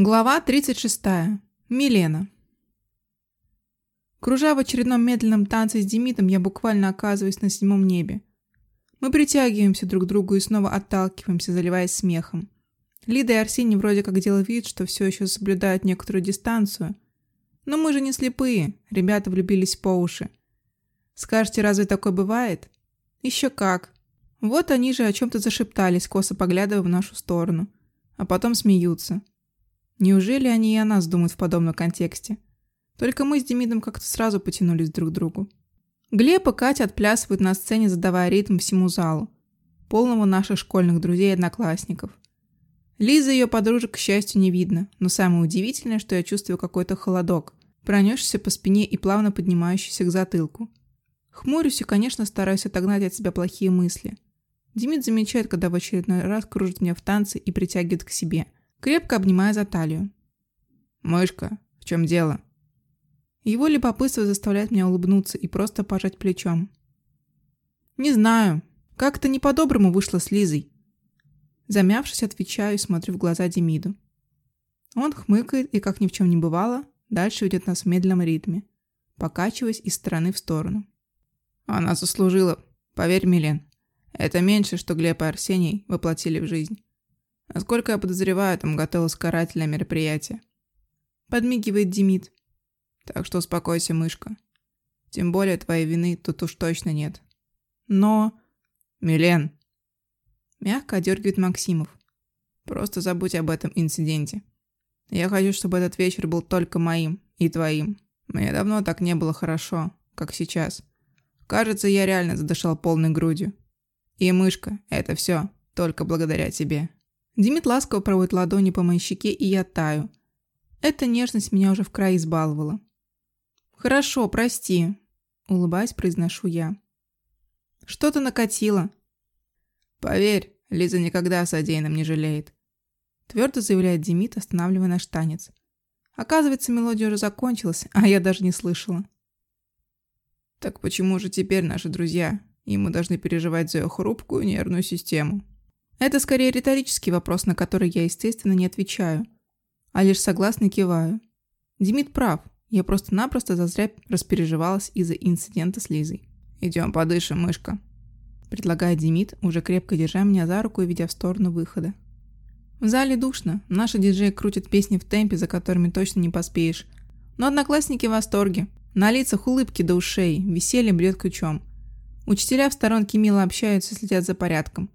Глава 36. Милена. Кружа в очередном медленном танце с Демидом, я буквально оказываюсь на седьмом небе. Мы притягиваемся друг к другу и снова отталкиваемся, заливаясь смехом. Лида и Арсений вроде как делают вид, что все еще соблюдают некоторую дистанцию. Но мы же не слепые, ребята влюбились по уши. Скажете, разве такое бывает? Еще как. Вот они же о чем-то зашептались, косо поглядывая в нашу сторону. А потом смеются. Неужели они и о нас думают в подобном контексте? Только мы с Демидом как-то сразу потянулись друг к другу. Глеб и Катя отплясывают на сцене, задавая ритм всему залу, полному наших школьных друзей и одноклассников. Лиза и ее подружек, к счастью, не видно, но самое удивительное, что я чувствую какой-то холодок, пронесшийся по спине и плавно поднимающийся к затылку. Хмурюсь и, конечно, стараюсь отогнать от себя плохие мысли. Демид замечает, когда в очередной раз кружит меня в танце и притягивает к себе – крепко обнимая за талию. «Мышка, в чем дело?» Его любопытство заставляет меня улыбнуться и просто пожать плечом. «Не знаю. Как-то не по-доброму вышло с Лизой». Замявшись, отвечаю и смотрю в глаза Демиду. Он хмыкает и, как ни в чем не бывало, дальше ведет нас в медленном ритме, покачиваясь из стороны в сторону. «Она заслужила. Поверь, Милен. Это меньше, что Глеб и Арсений воплотили в жизнь. Насколько я подозреваю, там готовилось карательное мероприятие. Подмигивает Демид. Так что успокойся, мышка. Тем более твоей вины тут уж точно нет. Но... Милен. Мягко одергивает Максимов. Просто забудь об этом инциденте. Я хочу, чтобы этот вечер был только моим и твоим. Мне давно так не было хорошо, как сейчас. Кажется, я реально задышал полной грудью. И, мышка, это все только благодаря тебе. Димит ласково проводит ладони по моей щеке, и я таю. Эта нежность меня уже в край избаловала. «Хорошо, прости», — улыбаясь, произношу я. «Что-то накатило». «Поверь, Лиза никогда о содеянном не жалеет», — твердо заявляет Демид, останавливая наш танец. Оказывается, мелодия уже закончилась, а я даже не слышала. «Так почему же теперь наши друзья, и мы должны переживать за ее хрупкую нервную систему?» Это скорее риторический вопрос, на который я, естественно, не отвечаю, а лишь согласно киваю. Демид прав, я просто-напросто зазря распереживалась из-за инцидента с Лизой. «Идем подышим, мышка», – предлагает Демид, уже крепко держа меня за руку и ведя в сторону выхода. В зале душно, наши диджеи крутят песни в темпе, за которыми точно не поспеешь. Но одноклассники в восторге. На лицах улыбки до ушей, веселье бьет ключом. Учителя в сторонке мило общаются и следят за порядком.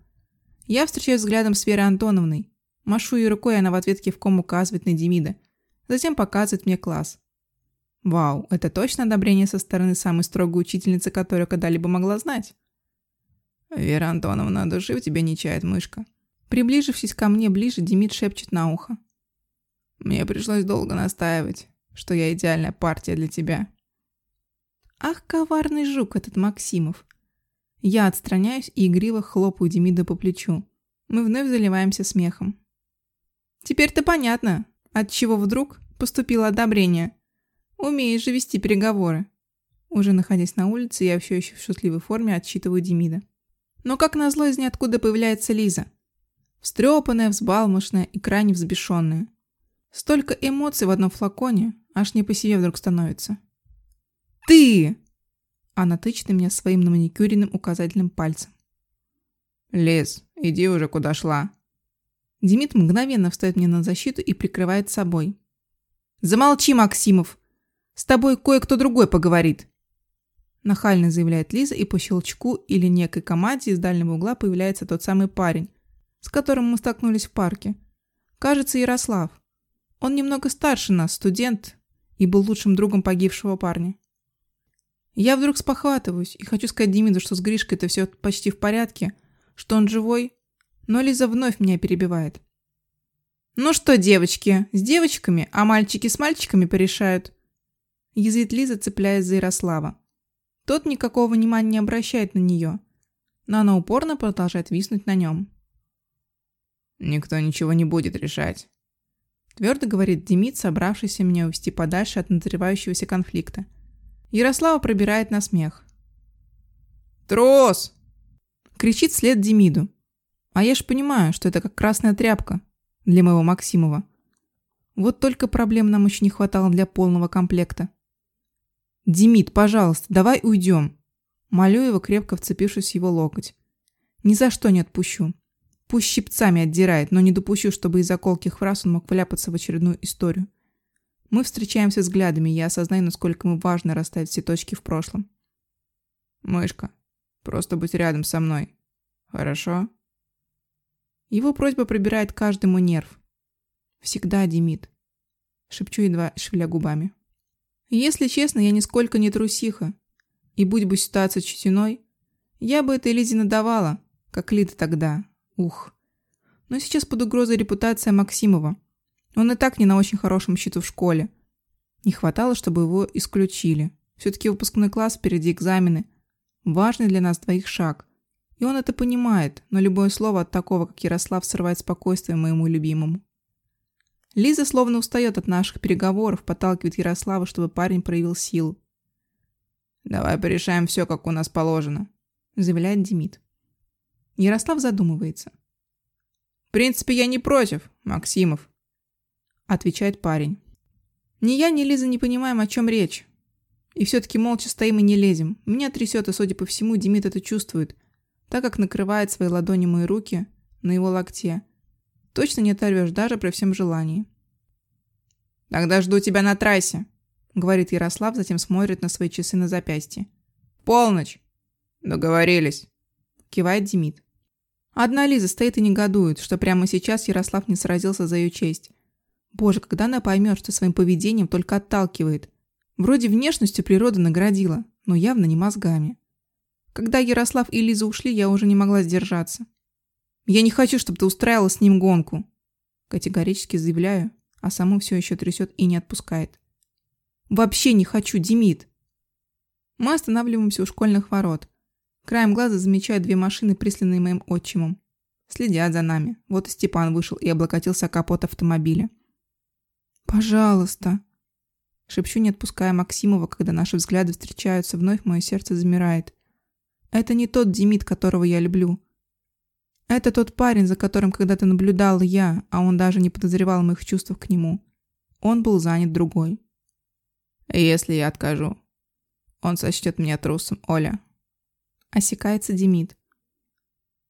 Я встречаюсь взглядом с Верой Антоновной. Машу ей рукой, она в ответ кивком указывает на Демида. Затем показывает мне класс. Вау, это точно одобрение со стороны самой строгой учительницы, которую когда-либо могла знать. Вера Антоновна, души в тебе не чает мышка. Приближившись ко мне ближе, Демид шепчет на ухо. Мне пришлось долго настаивать, что я идеальная партия для тебя. Ах, коварный жук этот Максимов. Я отстраняюсь и игриво хлопаю Демида по плечу. Мы вновь заливаемся смехом. Теперь-то понятно, от чего вдруг поступило одобрение. Умеешь же вести переговоры. Уже находясь на улице, я все еще в шутливой форме отчитываю Демида. Но как назло из ниоткуда появляется Лиза. Встрепанная, взбалмошная и крайне взбешенная. Столько эмоций в одном флаконе, аж не по себе вдруг становится. «Ты!» Она тычет на меня своим наманикюренным указательным пальцем. «Лиз, иди уже куда шла». Демид мгновенно встает мне на защиту и прикрывает собой. «Замолчи, Максимов! С тобой кое-кто другой поговорит!» Нахально заявляет Лиза, и по щелчку или некой команде из дальнего угла появляется тот самый парень, с которым мы столкнулись в парке. Кажется, Ярослав. Он немного старше нас, студент, и был лучшим другом погибшего парня. Я вдруг спохватываюсь и хочу сказать Демиду, что с Гришкой-то все почти в порядке, что он живой, но Лиза вновь меня перебивает. «Ну что, девочки, с девочками, а мальчики с мальчиками порешают?» Язвит Лиза, цепляясь за Ярослава. Тот никакого внимания не обращает на нее, но она упорно продолжает виснуть на нем. «Никто ничего не будет решать», твердо говорит Демид, собравшийся меня увести подальше от назревающегося конфликта. Ярослава пробирает на смех. «Трос!» Кричит вслед Демиду. А я ж понимаю, что это как красная тряпка для моего Максимова. Вот только проблем нам еще не хватало для полного комплекта. «Демид, пожалуйста, давай уйдем!» Молю его, крепко вцепившись в его локоть. «Ни за что не отпущу. Пусть щипцами отдирает, но не допущу, чтобы из-за колких фраз он мог вляпаться в очередную историю. Мы встречаемся взглядами, и я осознаю, насколько ему важно расставить все точки в прошлом. «Мышка, просто будь рядом со мной. Хорошо?» Его просьба пробирает каждый мой нерв. «Всегда, Демид», — шепчу, едва шевеля губами. Если честно, я нисколько не трусиха. И будь бы ситуация чуть иной, я бы этой Лизе надавала, как Лида тогда. Ух. Но сейчас под угрозой репутация Максимова. Он и так не на очень хорошем счету в школе. Не хватало, чтобы его исключили. Все-таки выпускной класс, впереди экзамены. Важный для нас двоих шаг. И он это понимает, но любое слово от такого, как Ярослав, срывает спокойствие моему любимому. Лиза словно устает от наших переговоров, подталкивает Ярослава, чтобы парень проявил силу. «Давай порешаем все, как у нас положено», – заявляет Демид. Ярослав задумывается. «В принципе, я не против, Максимов», – отвечает парень. Ни я, ни Лиза не понимаем, о чем речь. И все-таки молча стоим и не лезем. Меня трясет, и, судя по всему, Демид это чувствует, так как накрывает свои ладони мои руки на его локте. Точно не оторвешь, даже при всем желании. «Тогда жду тебя на трассе», — говорит Ярослав, затем смотрит на свои часы на запястье. «Полночь!» «Договорились», — кивает Демид. Одна Лиза стоит и негодует, что прямо сейчас Ярослав не сразился за ее честь. Боже, когда она поймет, что своим поведением только отталкивает. Вроде внешностью природа наградила, но явно не мозгами. Когда Ярослав и Лиза ушли, я уже не могла сдержаться. «Я не хочу, чтобы ты устраивала с ним гонку!» Категорически заявляю, а саму все еще трясет и не отпускает. «Вообще не хочу, Демид!» Мы останавливаемся у школьных ворот. Краем глаза замечаю две машины, присланные моим отчимом. Следят за нами. Вот и Степан вышел и облокотился о капот автомобиля. «Пожалуйста!» Шепчу, не отпуская Максимова, когда наши взгляды встречаются, вновь мое сердце замирает. Это не тот Демид, которого я люблю. Это тот парень, за которым когда-то наблюдал я, а он даже не подозревал моих чувств к нему. Он был занят другой. «Если я откажу, он сочтет меня трусом, Оля». Осекается Демид.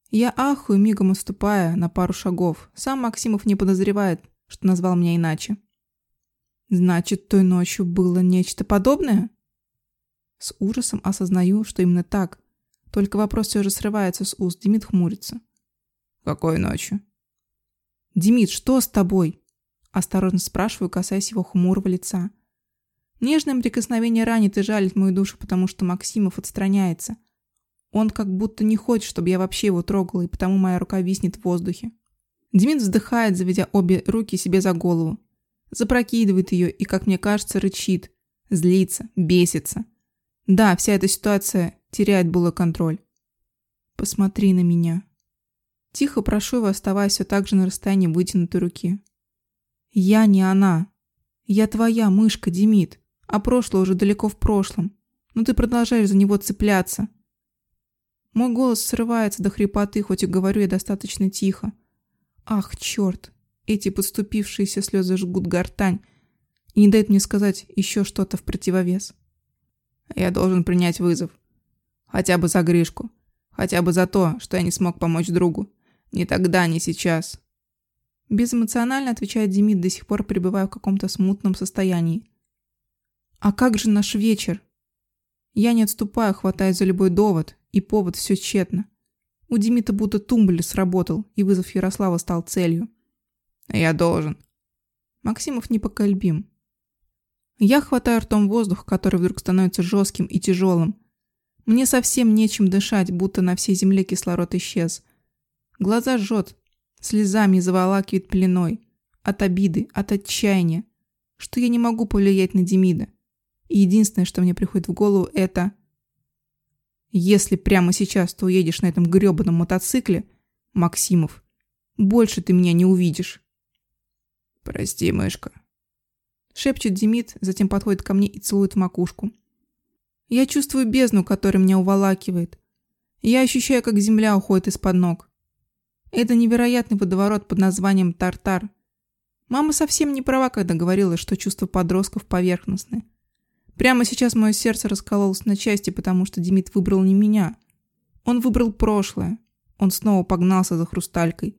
Я ахую, мигом уступая на пару шагов. Сам Максимов не подозревает, что назвал меня иначе. Значит, той ночью было нечто подобное? С ужасом осознаю, что именно так. Только вопрос все же срывается с уст. Демид хмурится. «Какой ночью?» «Демид, что с тобой?» Осторожно спрашиваю, касаясь его хмурого лица. Нежное прикосновение ранит и жалит мою душу, потому что Максимов отстраняется. Он как будто не хочет, чтобы я вообще его трогала, и потому моя рука виснет в воздухе. Демид вздыхает, заведя обе руки себе за голову. Запрокидывает ее и, как мне кажется, рычит. Злится, бесится. Да, вся эта ситуация теряет было контроль. Посмотри на меня. Тихо прошу его, оставаясь все так же на расстоянии вытянутой руки. Я не она. Я твоя мышка, Демид. А прошлое уже далеко в прошлом. Но ты продолжаешь за него цепляться. Мой голос срывается до хрипоты, хоть и говорю я достаточно тихо. Ах, черт. Эти подступившиеся слезы жгут гортань и не дают мне сказать еще что-то в противовес. Я должен принять вызов. Хотя бы за Гришку. Хотя бы за то, что я не смог помочь другу. Ни тогда, ни сейчас. Безэмоционально отвечает Демид, до сих пор пребывая в каком-то смутном состоянии. А как же наш вечер? Я не отступаю, хватаясь за любой довод, и повод все тщетно. У Демита будто тумблер сработал, и вызов Ярослава стал целью. Я должен. Максимов непоколебим. Я хватаю ртом воздух, который вдруг становится жестким и тяжелым. Мне совсем нечем дышать, будто на всей земле кислород исчез. Глаза жжет, слезами заволакивает пеленой. От обиды, от отчаяния, что я не могу повлиять на Демида. И единственное, что мне приходит в голову, это... Если прямо сейчас ты уедешь на этом грёбаном мотоцикле, Максимов, больше ты меня не увидишь. «Прости, мышка», — шепчет Демид, затем подходит ко мне и целует в макушку. Я чувствую бездну, которая меня уволакивает. Я ощущаю, как земля уходит из-под ног. Это невероятный водоворот под названием Тартар. Мама совсем не права, когда говорила, что чувства подростков поверхностны. Прямо сейчас мое сердце раскололось на части, потому что Демид выбрал не меня. Он выбрал прошлое. Он снова погнался за хрусталькой.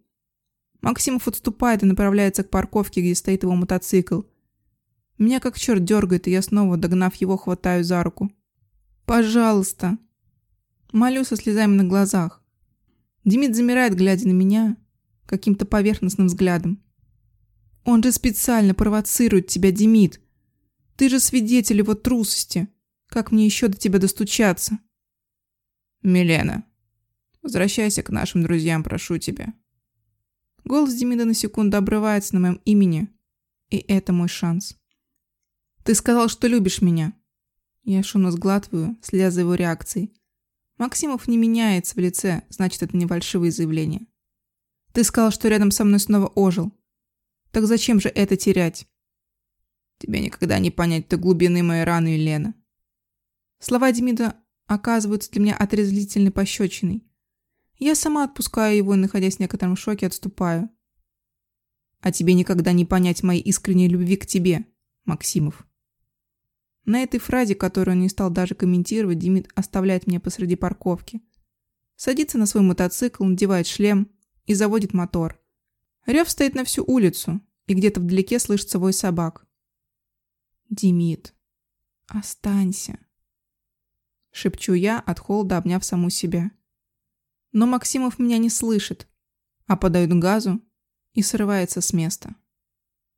Максимов отступает и направляется к парковке, где стоит его мотоцикл. Меня как черт дергает, и я снова, догнав его, хватаю за руку. «Пожалуйста!» Молю со слезами на глазах. Демид замирает, глядя на меня, каким-то поверхностным взглядом. «Он же специально провоцирует тебя, Демид! Ты же свидетель его трусости! Как мне еще до тебя достучаться?» «Милена, возвращайся к нашим друзьям, прошу тебя». Голос Демида на секунду обрывается на моем имени, и это мой шанс. «Ты сказал, что любишь меня!» Я шумно сглатываю, следя за его реакцией. Максимов не меняется в лице, значит, это не фальшивые заявления. «Ты сказал, что рядом со мной снова ожил. Так зачем же это терять?» «Тебе никогда не понять той глубины моей раны, Елена». Слова Демида оказываются для меня отрезвительной пощечиной. Я сама отпускаю его и, находясь в некотором шоке, отступаю. «А тебе никогда не понять моей искренней любви к тебе, Максимов». На этой фразе, которую он не стал даже комментировать, Демид оставляет меня посреди парковки. Садится на свой мотоцикл, надевает шлем и заводит мотор. Рев стоит на всю улицу, и где-то вдалеке слышится вой собак. «Демид, останься!» Шепчу я, от холода обняв саму себя. Но Максимов меня не слышит, а подает газу и срывается с места.